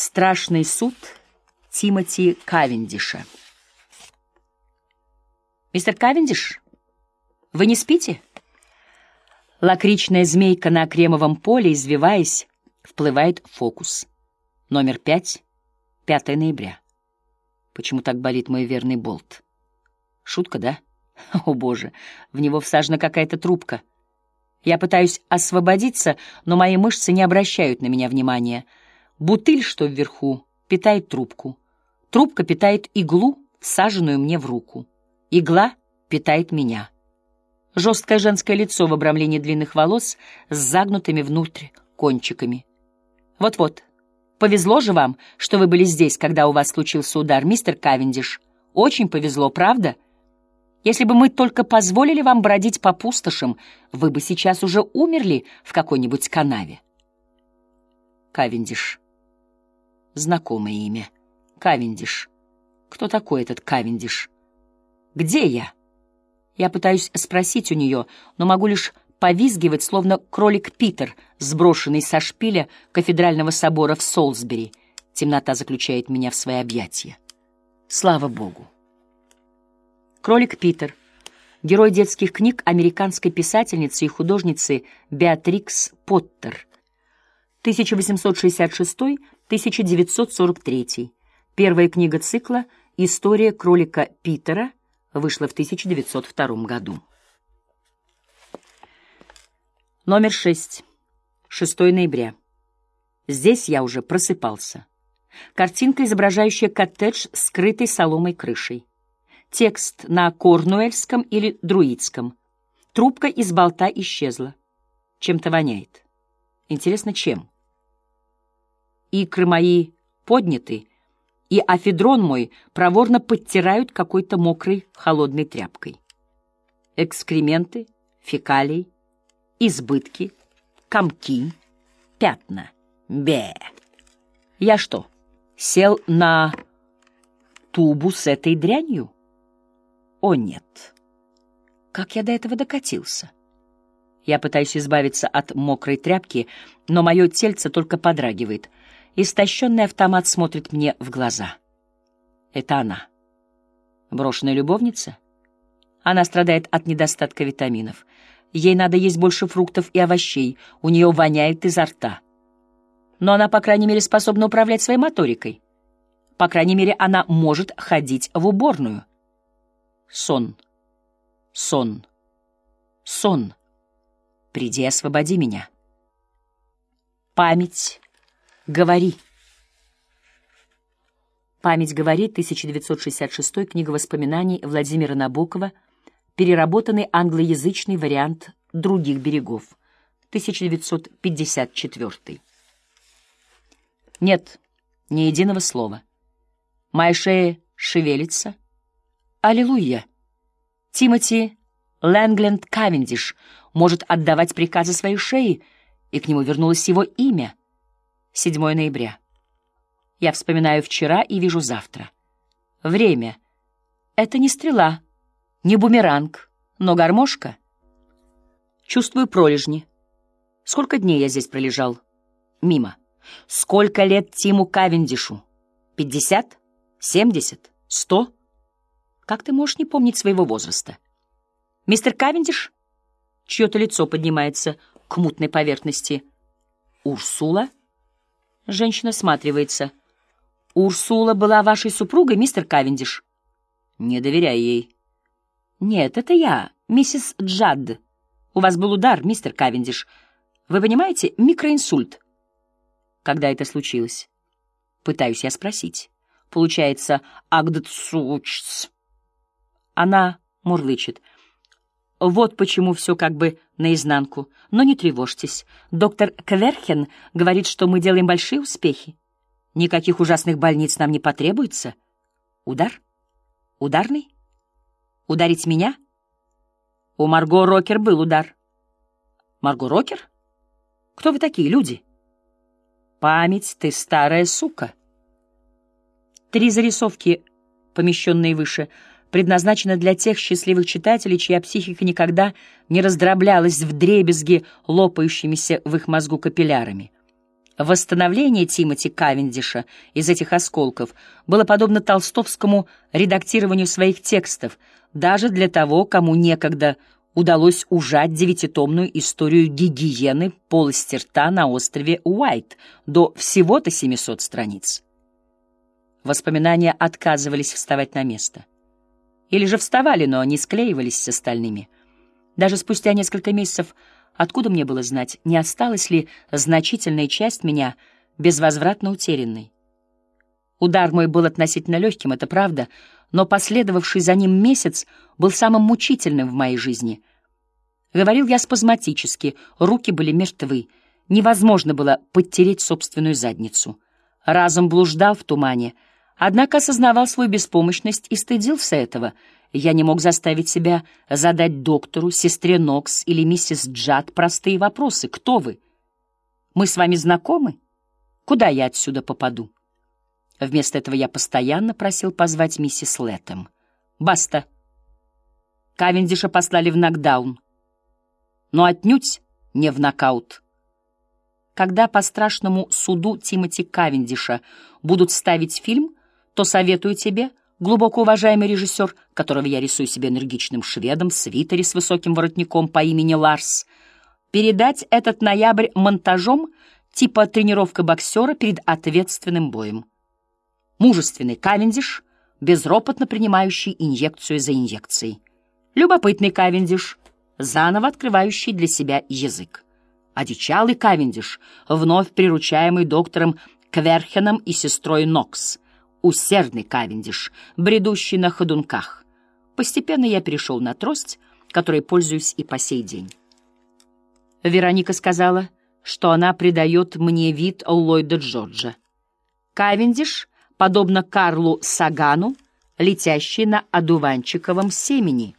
Страшный суд Тимоти Кавендиша. «Мистер Кавендиш, вы не спите?» Лакричная змейка на кремовом поле, извиваясь, вплывает в фокус. Номер пять, 5 ноября. Почему так болит мой верный болт? Шутка, да? О, боже, в него всажена какая-то трубка. Я пытаюсь освободиться, но мои мышцы не обращают на меня внимания — Бутыль, что вверху, питает трубку. Трубка питает иглу, всаженную мне в руку. Игла питает меня. Жесткое женское лицо в обрамлении длинных волос с загнутыми внутрь кончиками. Вот-вот. Повезло же вам, что вы были здесь, когда у вас случился удар, мистер Кавендиш. Очень повезло, правда? Если бы мы только позволили вам бродить по пустошам, вы бы сейчас уже умерли в какой-нибудь канаве. Кавендиш. Знакомое имя. Кавендиш. Кто такой этот Кавендиш? Где я? Я пытаюсь спросить у нее, но могу лишь повизгивать, словно кролик Питер, сброшенный со шпиля кафедрального собора в Солсбери. Темнота заключает меня в свои объятия. Слава Богу. Кролик Питер. Герой детских книг американской писательницы и художницы Беатрикс Поттер. 1866 1943. Первая книга цикла «История кролика Питера» вышла в 1902 году. Номер 6. 6 ноября. Здесь я уже просыпался. Картинка, изображающая коттедж с крытой соломой крышей. Текст на корнуэльском или друидском. Трубка из болта исчезла. Чем-то воняет. Интересно, чем? Икры мои подняты, и афедрон мой проворно подтирают какой-то мокрой холодной тряпкой. Экскременты, фекалии, избытки, комки, пятна. Бе. Я что, сел на тубу с этой дрянью? О, нет. Как я до этого докатился? Я пытаюсь избавиться от мокрой тряпки, но мое тельце только подрагивает — Истощенный автомат смотрит мне в глаза. Это она. Брошенная любовница? Она страдает от недостатка витаминов. Ей надо есть больше фруктов и овощей, у нее воняет изо рта. Но она, по крайней мере, способна управлять своей моторикой. По крайней мере, она может ходить в уборную. Сон. Сон. Сон. Приди, освободи меня. Память Говори. Память говорит, 1966 книга воспоминаний Владимира Набокова, переработанный англоязычный вариант других берегов, 1954. Нет, ни единого слова. Моя шея шевелится. Аллилуйя! Тимоти Лэнгленд Кавендиш может отдавать приказы своей шеи, и к нему вернулось его имя — 7 ноября. Я вспоминаю вчера и вижу завтра. Время. Это не стрела, не бумеранг, но гармошка. Чувствую пролежни. Сколько дней я здесь пролежал? Мимо. Сколько лет Тиму Кавендишу? Пятьдесят? Семьдесят? Сто? Как ты можешь не помнить своего возраста? Мистер Кавендиш? Чье-то лицо поднимается к мутной поверхности. Урсула? Женщина сматривается. «Урсула была вашей супругой, мистер Кавендиш?» «Не доверяй ей». «Нет, это я, миссис Джадд. У вас был удар, мистер Кавендиш. Вы понимаете, микроинсульт». «Когда это случилось?» Пытаюсь я спросить. Получается, «агдцучц». Она мурлычет. Вот почему все как бы наизнанку. Но не тревожьтесь. Доктор Кверхен говорит, что мы делаем большие успехи. Никаких ужасных больниц нам не потребуется. Удар? Ударный? Ударить меня? У Марго Рокер был удар. Марго Рокер? Кто вы такие люди? Память, ты старая сука. Три зарисовки, помещенные выше — предназначена для тех счастливых читателей, чья психика никогда не раздроблялась в дребезги, лопающимися в их мозгу капиллярами. Восстановление Тимоти Кавендиша из этих осколков было подобно толстовскому редактированию своих текстов, даже для того, кому некогда удалось ужать девятитомную историю гигиены полости рта на острове Уайт до всего-то 700 страниц. Воспоминания отказывались вставать на место. Или же вставали, но не склеивались с остальными. Даже спустя несколько месяцев Откуда мне было знать, не осталась ли значительная часть меня безвозвратно утерянной? Удар мой был относительно легким, это правда, но последовавший за ним месяц был самым мучительным в моей жизни. Говорил я спазматически, руки были мертвы, невозможно было подтереть собственную задницу. Разум блуждал в тумане, однако осознавал свою беспомощность и стыдился этого — я не мог заставить себя задать доктору, сестре Нокс или миссис Джад простые вопросы. Кто вы? Мы с вами знакомы? Куда я отсюда попаду? Вместо этого я постоянно просил позвать миссис Лэттем. Баста. Кавендиша послали в нокдаун. Но отнюдь не в нокаут. Когда по страшному суду Тимоти Кавендиша будут ставить фильм, то советую тебе — глубоко уважаемый режиссер, которого я рисую себе энергичным шведом свитере с высоким воротником по имени Ларс, передать этот ноябрь монтажом типа тренировка боксера перед ответственным боем. Мужественный Кавендиш, безропотно принимающий инъекцию за инъекцией. Любопытный Кавендиш, заново открывающий для себя язык. Одичалый Кавендиш, вновь приручаемый доктором Кверхеном и сестрой Нокс — усердный Кавендиш, бредущий на ходунках. Постепенно я перешел на трость, которой пользуюсь и по сей день. Вероника сказала, что она придает мне вид Ллойда Джорджа. Кавендиш, подобно Карлу Сагану, летящий на одуванчиковом семени.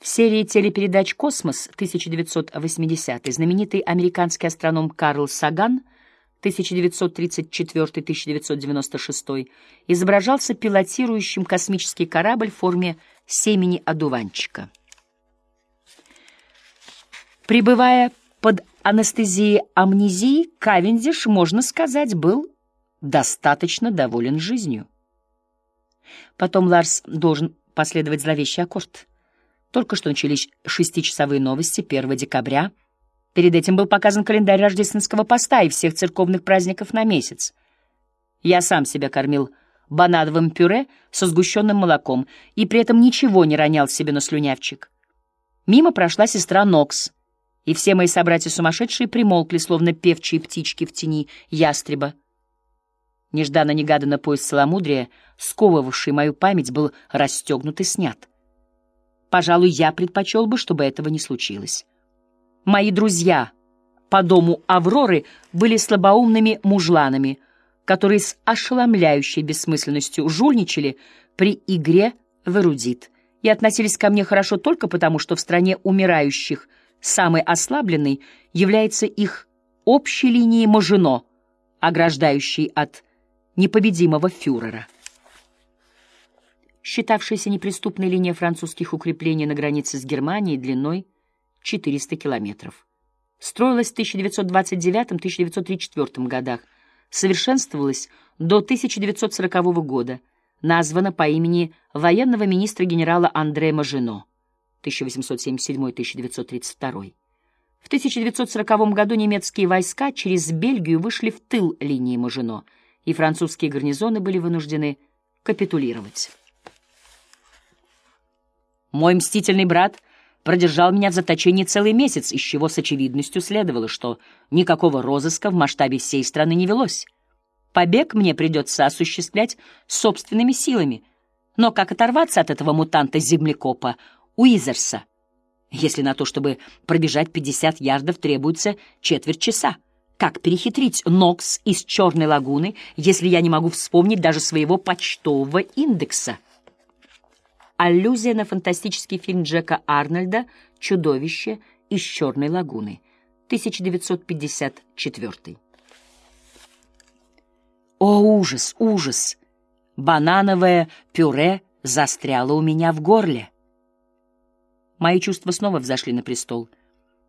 В серии телепередач «Космос» 1980 знаменитый американский астроном Карл Саган — 1934-1996, изображался пилотирующим космический корабль в форме семени одуванчика. Пребывая под анестезией амнезии, Кавендиш, можно сказать, был достаточно доволен жизнью. Потом Ларс должен последовать зловещий аккорд. Только что начались шестичасовые новости 1 декабря — Перед этим был показан календарь рождественского поста и всех церковных праздников на месяц. Я сам себя кормил банановым пюре со сгущенным молоком и при этом ничего не ронял себе на слюнявчик. Мимо прошла сестра Нокс, и все мои собратья-сумасшедшие примолкли, словно певчие птички в тени ястреба. Нежданно-негаданно поезд целомудрия, сковывавший мою память, был расстегнут и снят. Пожалуй, я предпочел бы, чтобы этого не случилось. Мои друзья по дому Авроры были слабоумными мужланами, которые с ошеломляющей бессмысленностью жульничали при игре в эрудит и относились ко мне хорошо только потому, что в стране умирающих самой ослабленной является их общей линией Мажино, ограждающей от непобедимого фюрера. Считавшаяся неприступной линия французских укреплений на границе с Германией длиной 400 километров. Строилась в 1929-1934 годах, совершенствовалась до 1940 года, названа по имени военного министра генерала Андре Мажино 1877-1932. В 1940 году немецкие войска через Бельгию вышли в тыл линии Мажино, и французские гарнизоны были вынуждены капитулировать. Мой мстительный брат — продержал меня в заточении целый месяц, из чего с очевидностью следовало, что никакого розыска в масштабе всей страны не велось. Побег мне придется осуществлять собственными силами. Но как оторваться от этого мутанта-землекопа Уизерса, если на то, чтобы пробежать 50 ярдов, требуется четверть часа? Как перехитрить Нокс из Черной лагуны, если я не могу вспомнить даже своего почтового индекса? Аллюзия на фантастический фильм Джека Арнольда «Чудовище из Черной лагуны», 1954. О, ужас, ужас! Банановое пюре застряло у меня в горле. Мои чувства снова взошли на престол,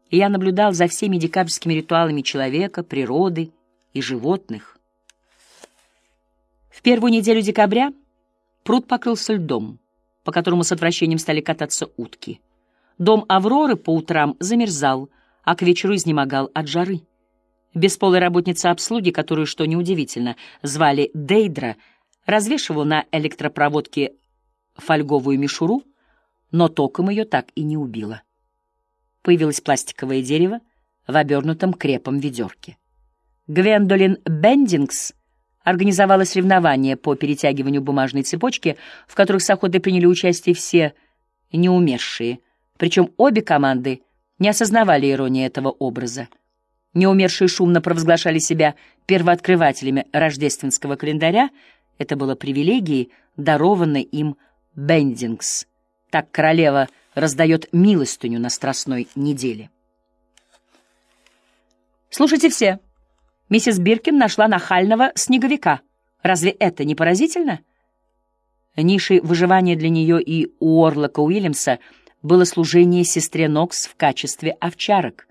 и я наблюдал за всеми декабрьскими ритуалами человека, природы и животных. В первую неделю декабря пруд покрылся льдом, по которому с отвращением стали кататься утки. Дом Авроры по утрам замерзал, а к вечеру изнемогал от жары. Бесполая работница обслуги, которую, что неудивительно, звали Дейдра, развешивала на электропроводке фольговую мишуру, но током ее так и не убило. Появилось пластиковое дерево в обернутом крепом ведерке. Гвендолин Бендингс организовала соревнования по перетягиванию бумажной цепочки, в которых с охотой приняли участие все неумершие, причем обе команды не осознавали иронии этого образа. Неумершие шумно провозглашали себя первооткрывателями рождественского календаря, это было привилегией, дарованной им Бендингс. Так королева раздает милостыню на страстной неделе. Слушайте все. Миссис Биркин нашла нахального снеговика. Разве это не поразительно? Нишей выживания для нее и у Орлока Уильямса было служение сестре Нокс в качестве овчарок.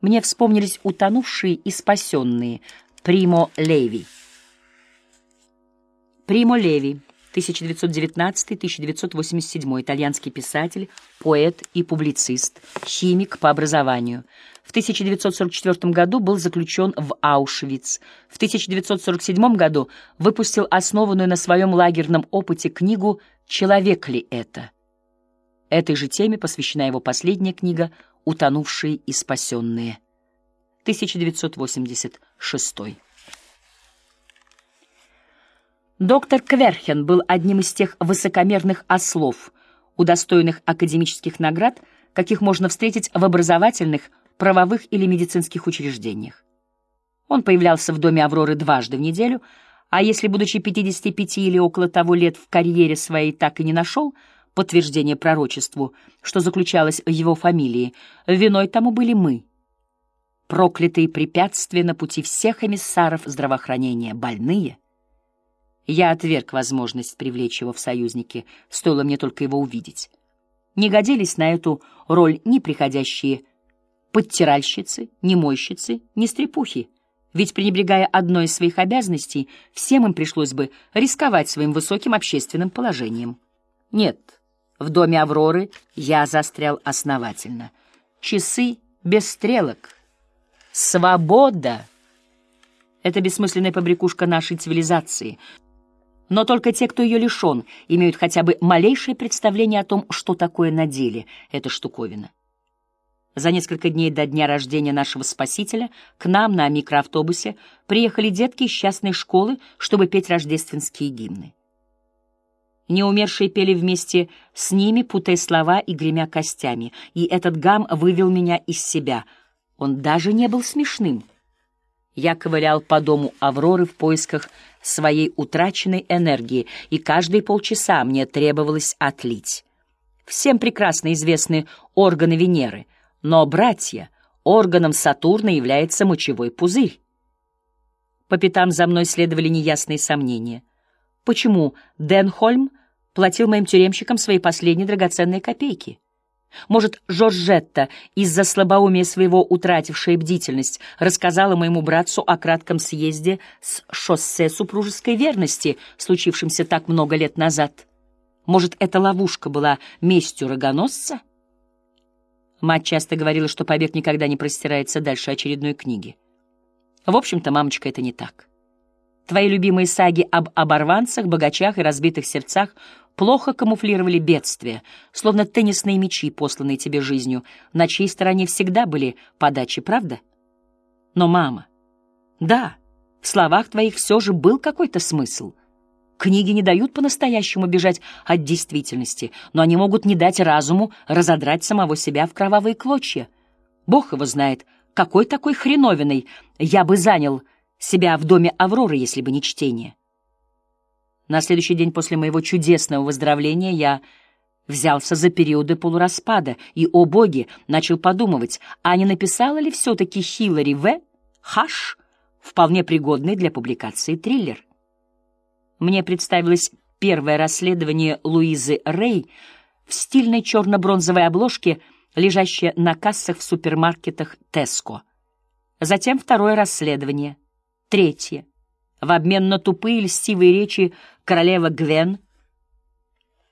Мне вспомнились утонувшие и спасенные Примо Леви. Примо Леви 1919-1987, итальянский писатель, поэт и публицист, химик по образованию. В 1944 году был заключен в Аушвиц. В 1947 году выпустил основанную на своем лагерном опыте книгу «Человек ли это?». Этой же теме посвящена его последняя книга «Утонувшие и спасенные». 1986 Доктор Кверхен был одним из тех высокомерных ослов, удостоенных академических наград, каких можно встретить в образовательных, правовых или медицинских учреждениях. Он появлялся в доме Авроры дважды в неделю, а если, будучи 55 или около того лет в карьере своей так и не нашел подтверждение пророчеству, что заключалось в его фамилии, виной тому были мы. Проклятые препятствия на пути всех эмиссаров здравоохранения, больные — я отверг возможность привлечь его в союзники, стоило мне только его увидеть. Не годились на эту роль ни приходящие подтиральщицы, ни мойщицы, ни стрепухи, ведь, пренебрегая одной из своих обязанностей, всем им пришлось бы рисковать своим высоким общественным положением. Нет, в доме Авроры я застрял основательно. Часы без стрелок. Свобода! Это бессмысленная побрякушка нашей цивилизации — но только те, кто ее лишен, имеют хотя бы малейшее представление о том, что такое на деле эта штуковина. За несколько дней до дня рождения нашего Спасителя к нам на микроавтобусе приехали детки из частной школы, чтобы петь рождественские гимны. Неумершие пели вместе с ними, путая слова и гремя костями, и этот гам вывел меня из себя. Он даже не был смешным. Я ковылял по дому Авроры в поисках своей утраченной энергии, и каждые полчаса мне требовалось отлить. Всем прекрасно известны органы Венеры, но, братья, органом Сатурна является мочевой пузырь. По пятам за мной следовали неясные сомнения. Почему Денхольм платил моим тюремщикам свои последние драгоценные копейки? Может, Жоржетта, из-за слабоумия своего утратившая бдительность, рассказала моему братцу о кратком съезде с шоссе супружеской верности, случившемся так много лет назад? Может, эта ловушка была местью рогоносца? Мать часто говорила, что побег никогда не простирается дальше очередной книги. В общем-то, мамочка, это не так. Твои любимые саги об оборванцах, богачах и разбитых сердцах плохо камуфлировали бедствия, словно теннисные мячи, посланные тебе жизнью, на чьей стороне всегда были подачи, правда? Но, мама, да, в словах твоих все же был какой-то смысл. Книги не дают по-настоящему бежать от действительности, но они могут не дать разуму разодрать самого себя в кровавые клочья. Бог его знает, какой такой хреновиной я бы занял себя в доме Авроры, если бы не чтение. На следующий день после моего чудесного выздоровления я взялся за периоды полураспада и, о боги, начал подумывать, а не написала ли все-таки Хиллари В. Хаш вполне пригодный для публикации триллер. Мне представилось первое расследование Луизы Рей в стильной черно-бронзовой обложке лежащее на кассах в супермаркетах Теско. Затем второе расследование. Третье. В обмен на тупые льстивые речи королева Гвен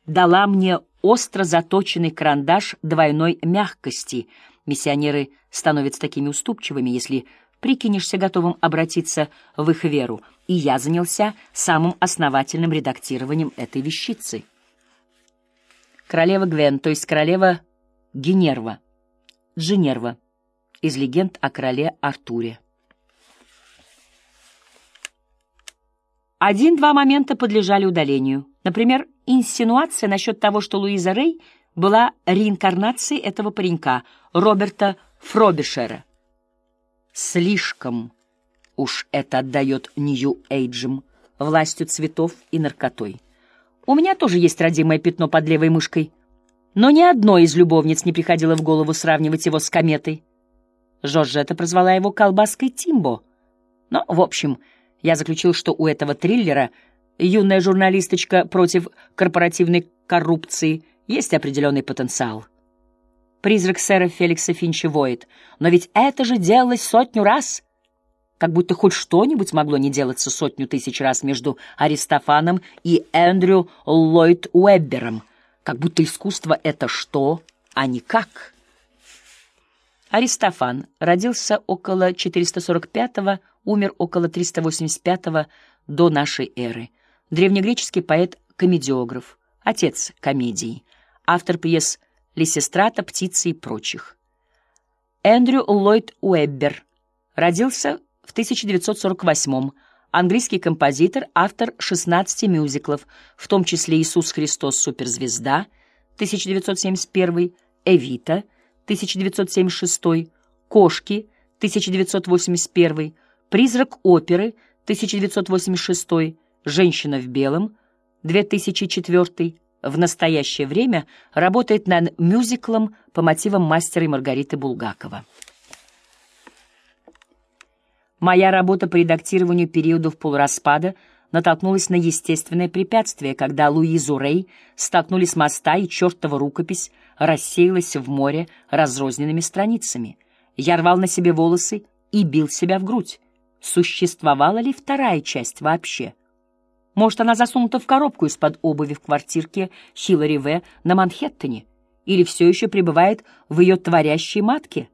дала мне остро заточенный карандаш двойной мягкости. Миссионеры становятся такими уступчивыми, если прикинешься готовым обратиться в их веру, и я занялся самым основательным редактированием этой вещицы. Королева Гвен, то есть королева Генерва, Дженерва, из легенд о короле Артуре. Один-два момента подлежали удалению. Например, инсинуация насчет того, что Луиза Рей была реинкарнацией этого паренька, Роберта Фробишера. Слишком уж это отдает Нью-Эйджем, властью цветов и наркотой. У меня тоже есть родимое пятно под левой мышкой, но ни одной из любовниц не приходило в голову сравнивать его с кометой. Жоржетта прозвала его колбаской Тимбо. Но, в общем, я заключил, что у этого триллера юная журналисточка против корпоративной коррупции есть определенный потенциал. Призрак сэра Феликса Финча воет. Но ведь это же делалось сотню раз. Как будто хоть что-нибудь могло не делаться сотню тысяч раз между Аристофаном и Эндрю Ллойд Уэббером. Как будто искусство — это что, а не как. Аристофан родился около 445 умер около 385 до нашей эры. Древнегреческий поэт-комедиограф, отец комедии, автор пьес «Лисистрата», «Птицы» и прочих. Эндрю Ллойд Уэббер родился в 1948 английский композитор, автор 16 мюзиклов, в том числе «Иисус Христос. Суперзвезда» 1971, «Эвита» 1976, «Кошки» 1981, «Призрак оперы» 1986, «Женщина в белом» 2004, в настоящее время работает над мюзиклом по мотивам мастера и Маргариты Булгакова. Моя работа по редактированию периодов полураспада натолкнулась на естественное препятствие, когда Луизу Рей столкнули с моста, и чертова рукопись рассеялась в море разрозненными страницами. Я рвал на себе волосы и бил себя в грудь существовала ли вторая часть вообще. Может, она засунута в коробку из-под обуви в квартирке Хиллари В. на Манхэттене, или все еще пребывает в ее творящей матке.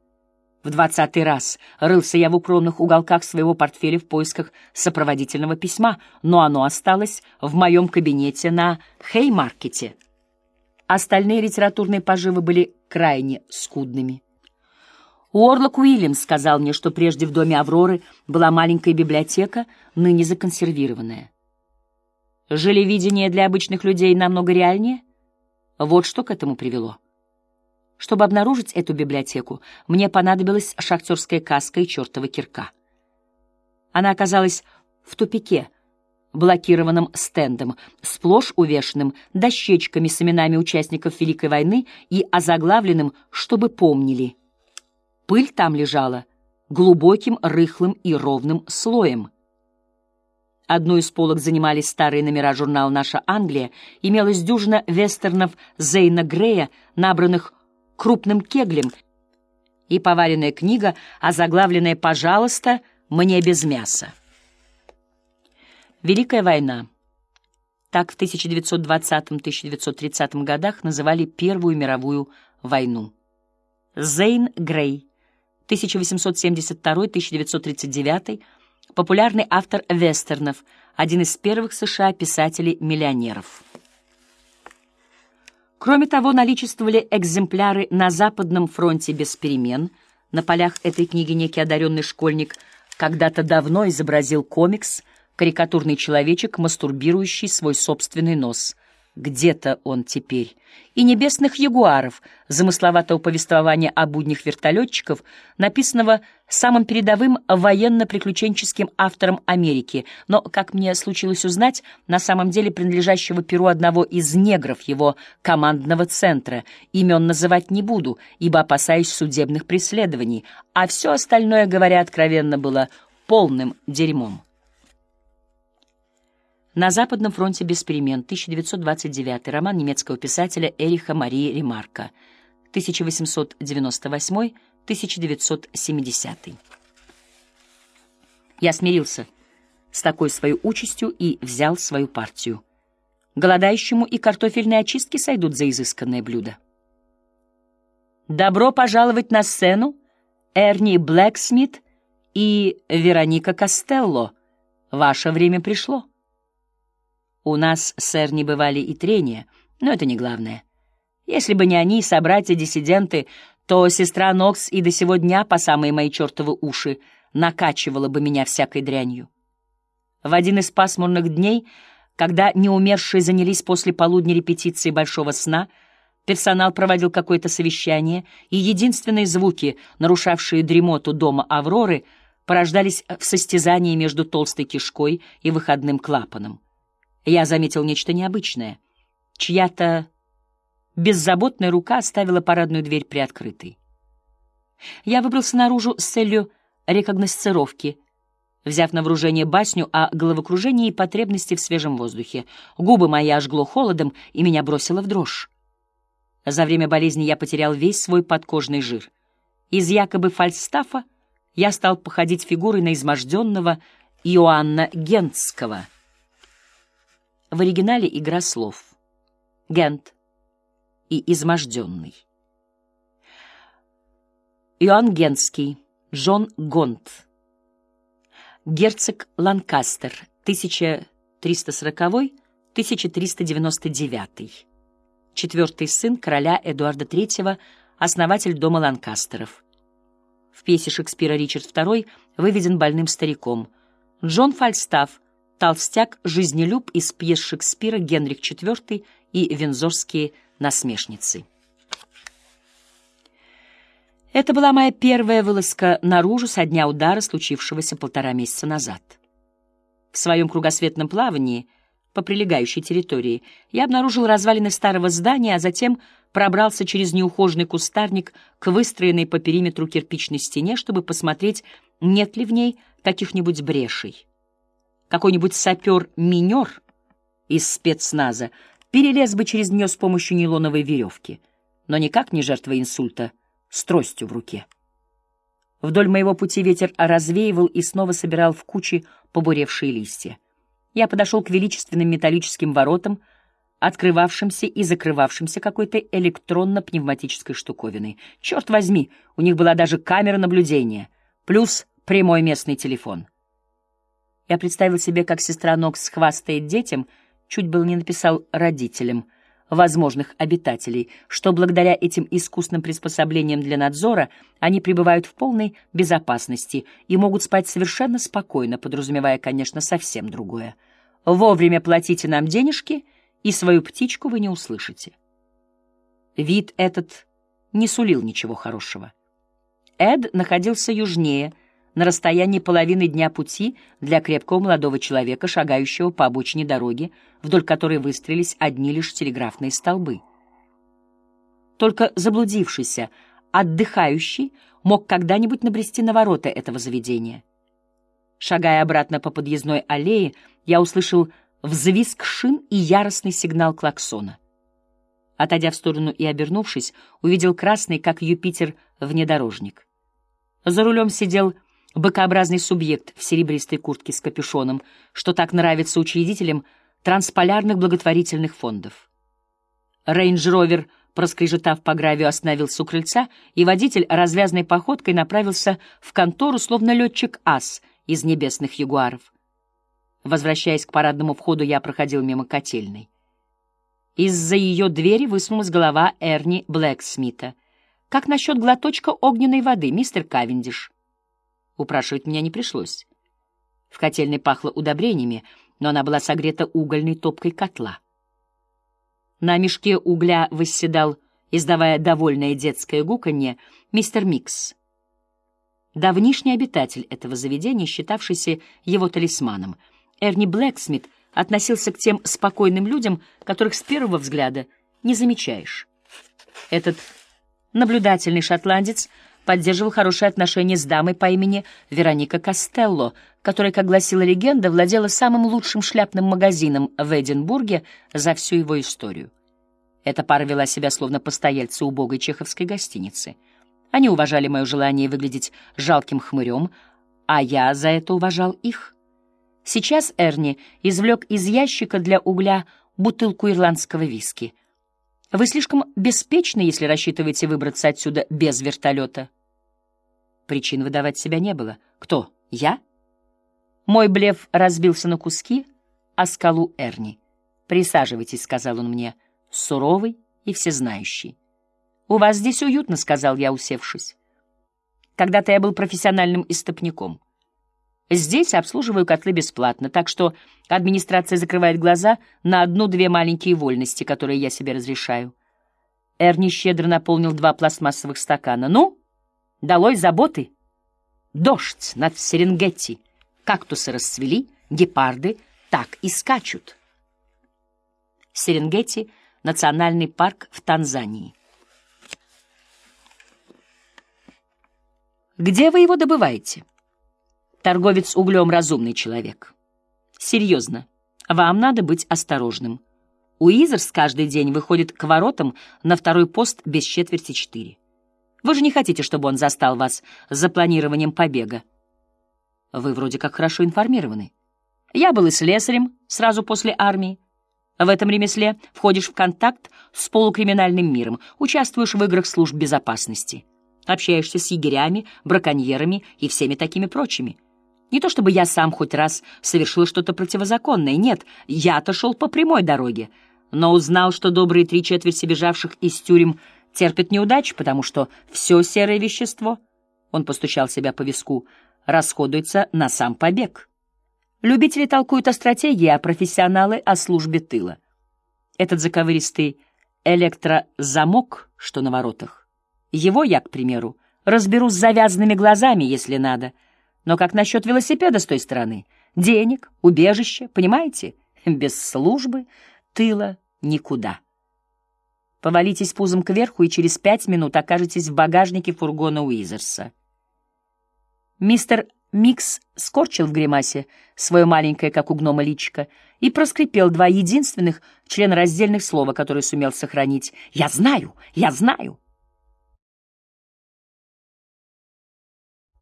В двадцатый раз рылся я в укромных уголках своего портфеля в поисках сопроводительного письма, но оно осталось в моем кабинете на Хеймаркете. Остальные литературные поживы были крайне скудными. Уорлок Уильямс сказал мне, что прежде в доме Авроры была маленькая библиотека, ныне законсервированная. Желевидение для обычных людей намного реальнее? Вот что к этому привело. Чтобы обнаружить эту библиотеку, мне понадобилась шахтерская каска и чертова кирка. Она оказалась в тупике, блокированным стендом, сплошь увешанным дощечками с именами участников Великой войны и озаглавленным «Чтобы помнили». Пыль там лежала глубоким, рыхлым и ровным слоем. Одну из полок занимали старые номера журнала «Наша Англия», имелась дюжина вестернов Зейна Грея, набранных крупным кеглем, и поваренная книга, озаглавленная «Пожалуйста, мне без мяса». Великая война. Так в 1920-1930 годах называли Первую мировую войну. Зейн Грей 1872-1939, популярный автор вестернов, один из первых США писателей-миллионеров. Кроме того, наличествовали экземпляры на Западном фронте без перемен. На полях этой книги некий одаренный школьник когда-то давно изобразил комикс «Карикатурный человечек, мастурбирующий свой собственный нос» где-то он теперь, и «Небесных ягуаров», замысловатого повествования о буднях вертолетчиков, написанного самым передовым военно-приключенческим автором Америки, но, как мне случилось узнать, на самом деле принадлежащего перу одного из негров его командного центра. Имен называть не буду, ибо опасаюсь судебных преследований, а все остальное, говоря откровенно, было полным дерьмом. На Западном фронте без перемен, 1929, роман немецкого писателя Эриха Марии Ремарка, 1898-1970. Я смирился с такой своей участью и взял свою партию. Голодающему и картофельные очистки сойдут за изысканное блюдо. Добро пожаловать на сцену, Эрни Блэксмит и Вероника Костелло. Ваше время пришло. У нас с Эрни бывали и трения, но это не главное. Если бы не они, собратья-диссиденты, то сестра Нокс и до сего дня, по самые мои чертовы уши, накачивала бы меня всякой дрянью. В один из пасмурных дней, когда неумершие занялись после полудня репетиции «Большого сна», персонал проводил какое-то совещание, и единственные звуки, нарушавшие дремоту дома Авроры, порождались в состязании между толстой кишкой и выходным клапаном. Я заметил нечто необычное. Чья-то беззаботная рука оставила парадную дверь приоткрытой. Я выбрался наружу с целью рекогносцировки, взяв на вооружение басню о головокружении и потребности в свежем воздухе. Губы мои ожгло холодом, и меня бросило в дрожь. За время болезни я потерял весь свой подкожный жир. Из якобы фальстафа я стал походить фигурой на изможденного Иоанна Гентского. В оригинале игра слов. Гент и изможденный. Иоанн Генский, Джон Гонт, герцог Ланкастер, 1340-1399, четвертый сын короля Эдуарда III, основатель дома Ланкастеров. В пьесе Шекспира Ричард II выведен больным стариком. Джон Фальстаф, толстяк-жизнелюб из пьес Шекспира Генрих IV и Вензорские насмешницы. Это была моя первая вылазка наружу со дня удара, случившегося полтора месяца назад. В своем кругосветном плавании по прилегающей территории я обнаружил развалины старого здания, а затем пробрался через неухоженный кустарник к выстроенной по периметру кирпичной стене, чтобы посмотреть, нет ли в ней каких-нибудь брешей. Какой-нибудь сапер-минер из спецназа перелез бы через нее с помощью нейлоновой веревки, но никак не жертва инсульта с тростью в руке. Вдоль моего пути ветер развеивал и снова собирал в кучи побуревшие листья. Я подошел к величественным металлическим воротам, открывавшимся и закрывавшимся какой-то электронно-пневматической штуковиной. Черт возьми, у них была даже камера наблюдения, плюс прямой местный телефон. Я представил себе, как сестра Нокс хвастает детям — чуть было не написал родителям возможных обитателей, что благодаря этим искусным приспособлениям для надзора они пребывают в полной безопасности и могут спать совершенно спокойно, подразумевая, конечно, совсем другое. Вовремя платите нам денежки, и свою птичку вы не услышите. Вид этот не сулил ничего хорошего. Эд находился южнее — на расстоянии половины дня пути для крепкого молодого человека, шагающего по обочине дороги, вдоль которой выстроились одни лишь телеграфные столбы. Только заблудившийся, отдыхающий мог когда-нибудь набрести на ворота этого заведения. Шагая обратно по подъездной аллее, я услышал взвизг шин и яростный сигнал клаксона. Отойдя в сторону и обернувшись, увидел красный, как Юпитер, внедорожник. За рулем сидел быкообразный субъект в серебристой куртке с капюшоном, что так нравится учредителям трансполярных благотворительных фондов. Рейндж-ровер, проскрежетав по гравию, остановился у крыльца, и водитель развязной походкой направился в контору, словно летчик-ас из небесных ягуаров. Возвращаясь к парадному входу, я проходил мимо котельной. Из-за ее двери высунулась голова Эрни Блэксмита. «Как насчет глоточка огненной воды, мистер Кавендиш?» Упрашивать меня не пришлось. В котельной пахло удобрениями, но она была согрета угольной топкой котла. На мешке угля восседал, издавая довольное детское гуканье, мистер Микс. Давнишний обитатель этого заведения, считавшийся его талисманом, Эрни Блэксмит относился к тем спокойным людям, которых с первого взгляда не замечаешь. Этот наблюдательный шотландец — поддерживал хорошие отношения с дамой по имени Вероника Костелло, которая, как гласила легенда, владела самым лучшим шляпным магазином в Эдинбурге за всю его историю. Эта пара вела себя словно постояльцы убогой чеховской гостиницы. Они уважали мое желание выглядеть жалким хмырем, а я за это уважал их. Сейчас Эрни извлек из ящика для угля бутылку ирландского виски. Вы слишком беспечны, если рассчитываете выбраться отсюда без вертолета. Причин выдавать себя не было. Кто? Я? Мой блеф разбился на куски, а скалу Эрни. «Присаживайтесь», — сказал он мне, суровый и всезнающий. «У вас здесь уютно», — сказал я, усевшись. Когда-то я был профессиональным истопником. Здесь обслуживаю котлы бесплатно, так что администрация закрывает глаза на одну-две маленькие вольности, которые я себе разрешаю. Эрни щедро наполнил два пластмассовых стакана. «Ну, долой заботы!» Дождь над Серенгетти. Кактусы расцвели, гепарды так и скачут. Серенгетти — национальный парк в Танзании. Где вы его добываете? Торговец углем — разумный человек. Серьезно, вам надо быть осторожным. Уизерс каждый день выходит к воротам на второй пост без четверти четыре. Вы же не хотите, чтобы он застал вас за планированием побега. Вы вроде как хорошо информированы. Я был и слесарем сразу после армии. В этом ремесле входишь в контакт с полукриминальным миром, участвуешь в играх служб безопасности, общаешься с егерями, браконьерами и всеми такими прочими. Не то чтобы я сам хоть раз совершил что-то противозаконное, нет, я-то шел по прямой дороге, но узнал, что добрые три четверти бежавших из тюрем терпят неудачу, потому что все серое вещество, он постучал себя по виску, расходуется на сам побег. Любители толкуют о стратегии, а профессионалы — о службе тыла. Этот заковыристый электрозамок, что на воротах, его я, к примеру, разберу с завязанными глазами, если надо. Но как насчет велосипеда с той стороны? Денег, убежище, понимаете? Без службы тыла никуда. Повалитесь пузом кверху и через пять минут окажетесь в багажнике фургона Уизерса. Мистер Микс скорчил в гримасе свое маленькое, как у гнома, личико и проскрипел два единственных членораздельных слова, которые сумел сохранить. «Я знаю! Я знаю!»